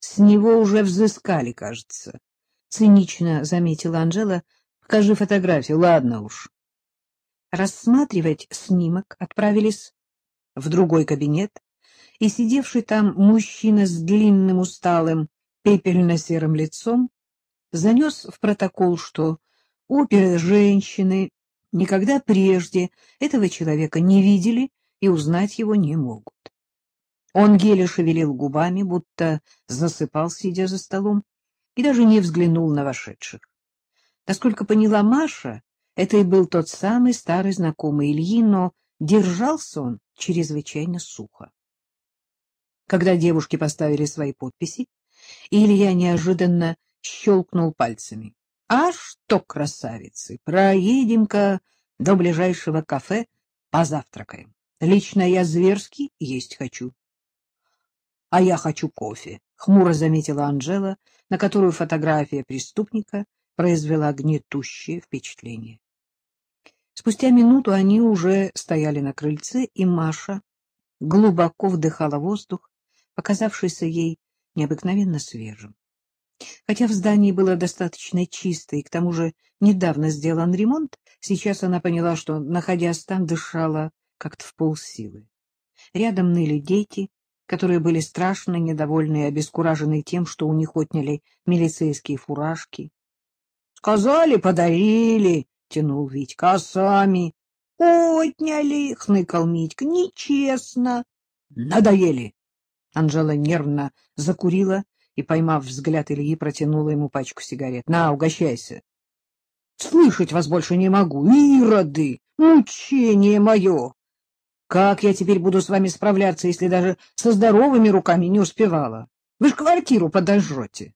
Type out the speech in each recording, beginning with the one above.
С него уже взыскали, кажется. Цинично заметила Анжела. Покажи фотографию, ладно уж. Рассматривать снимок отправились в другой кабинет, и сидевший там мужчина с длинным усталым пепельно-серым лицом занес в протокол, что обе женщины никогда прежде этого человека не видели и узнать его не могут. Он еле шевелил губами, будто засыпал, сидя за столом, и даже не взглянул на вошедших. Насколько поняла Маша, это и был тот самый старый знакомый Ильи, но держался он чрезвычайно сухо. Когда девушки поставили свои подписи, Илья неожиданно щелкнул пальцами. — А что, красавицы, проедем-ка до ближайшего кафе, позавтракаем. Лично я зверски есть хочу. — А я хочу кофе, — хмуро заметила Анжела, на которую фотография преступника произвела гнетущее впечатление. Спустя минуту они уже стояли на крыльце, и Маша глубоко вдыхала воздух, показавшийся ей необыкновенно свежим. Хотя в здании было достаточно чисто, и к тому же недавно сделан ремонт, сейчас она поняла, что, находясь там, дышала как-то в полсилы. Рядом ныли дети, которые были страшно недовольны и обескуражены тем, что у них отняли милицейские фуражки. — Сказали, подарили, — тянул Витька, — а сами? — Отняли, — хныкал Митька, — нечестно. — Надоели. Анжела нервно закурила и, поймав взгляд Ильи, протянула ему пачку сигарет. — На, угощайся. — Слышать вас больше не могу. Ироды! Мучение мое! Как я теперь буду с вами справляться, если даже со здоровыми руками не успевала? Вы ж квартиру подожжете.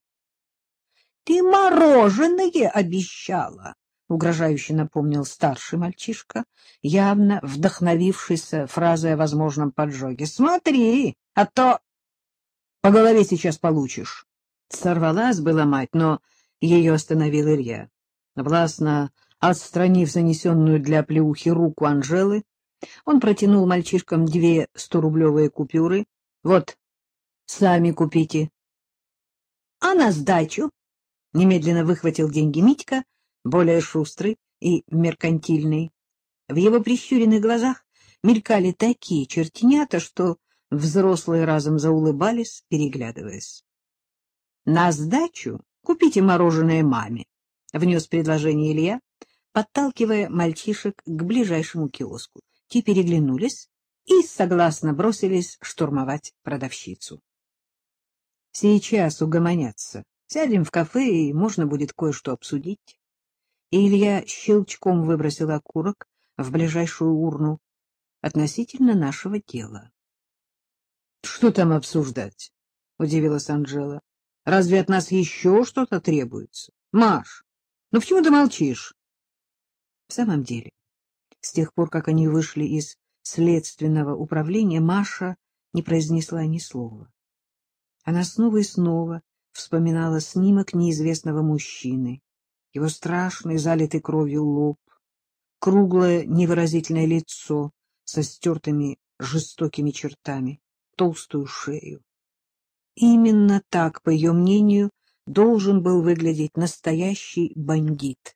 — Ты мороженое обещала, — угрожающе напомнил старший мальчишка, явно вдохновившийся фразой о возможном поджоге. — Смотри, а то по голове сейчас получишь. Сорвалась была мать, но ее остановил Илья. Властно отстранив занесенную для плеухи руку Анжелы, он протянул мальчишкам две сторублевые купюры. — Вот, сами купите. — А на сдачу? — немедленно выхватил деньги Митька, более шустрый и меркантильный. В его прищуренных глазах мелькали такие чертенята, что взрослые разом заулыбались, переглядываясь. — На сдачу купите мороженое маме, — внес предложение Илья, подталкивая мальчишек к ближайшему киоску. Те переглянулись и согласно бросились штурмовать продавщицу. Сейчас угомонятся. Сядем в кафе, и можно будет кое-что обсудить. И Илья щелчком выбросил окурок в ближайшую урну относительно нашего дела. — Что там обсуждать? — удивилась Анжела. — Разве от нас еще что-то требуется? Маш, ну почему ты молчишь? В самом деле, с тех пор, как они вышли из следственного управления, Маша не произнесла ни слова. Она снова и снова вспоминала снимок неизвестного мужчины, его страшный, залитый кровью лоб, круглое невыразительное лицо со стертыми жестокими чертами, толстую шею. Именно так, по ее мнению, должен был выглядеть настоящий бандит.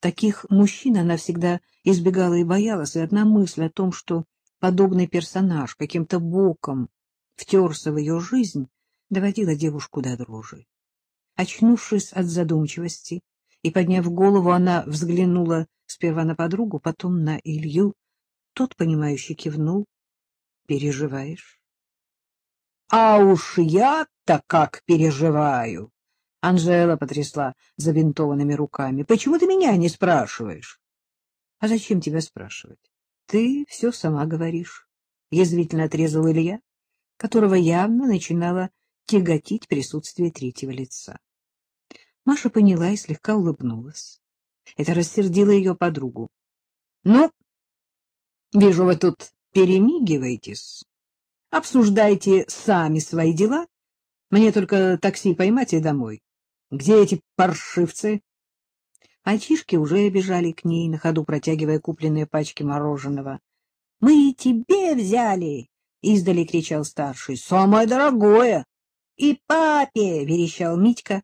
Таких мужчин она всегда избегала и боялась, и одна мысль о том, что подобный персонаж каким-то боком втерся в ее жизнь, доводила девушку до дрожи. Очнувшись от задумчивости и подняв голову, она взглянула сперва на подругу, потом на Илью. Тот, понимающе кивнул. — Переживаешь? — А уж я-то как переживаю! Анжела потрясла забинтованными руками. — Почему ты меня не спрашиваешь? — А зачем тебя спрашивать? Ты все сама говоришь. Язвительно отрезал Илья, которого явно начинало тяготить присутствие третьего лица. Маша поняла и слегка улыбнулась. Это рассердило ее подругу. — Ну, вижу, вы тут перемигиваетесь. Обсуждайте сами свои дела. Мне только такси поймать и домой. Где эти паршивцы? Мальчишки уже бежали к ней, на ходу протягивая купленные пачки мороженого. — Мы и тебе взяли! — издали кричал старший. — Самое дорогое! И папе! — верещал Митька,